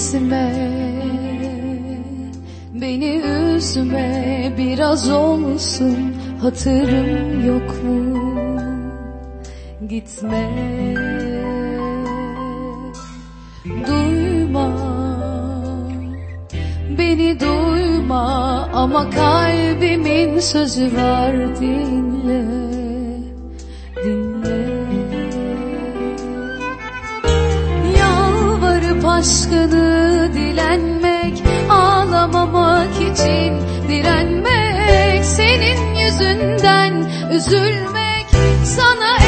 Gitme. Beni üzme biraz olsun hatırım yok mu? Gitme. Duyma. Beni duyma ama kalbimin sözü var dinle aşkını dilenmek Ağlamamak için direnmek Senin yüzünden üzülmek Sana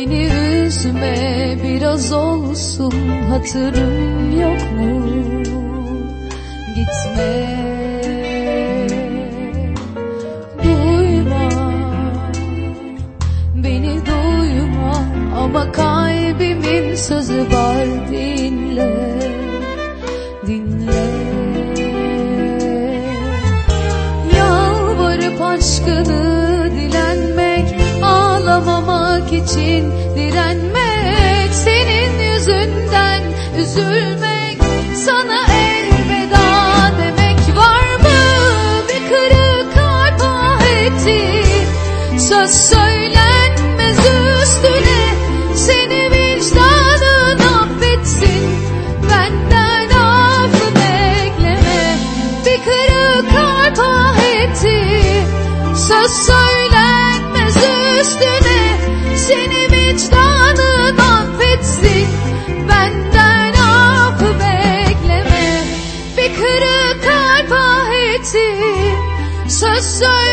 Beni üzme biraz olsun hatırım yok mu? Gitme. Duyma. Beni duyma ama kalbimin sözü var dinle. Dinle. Yalvarıp aşkını için direnmek Senin yüzünden üzülmek Sana elveda demek var mı? Bir kırık kalp ah etti Söz söylenmez üstüne Seni vicdanın affetsin Benden af bekleme Bir kırık kalp ah etti Söz söylenmez Söz söylenmez